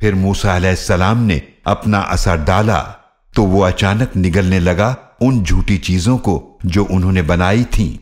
پھر موسا علیہ السلام نے اپنا اثر ڈالا تو وہ اچانک نگلنے لگا ان جھوٹی چیزوں کو جو انہوں نے بنائی تھیں۔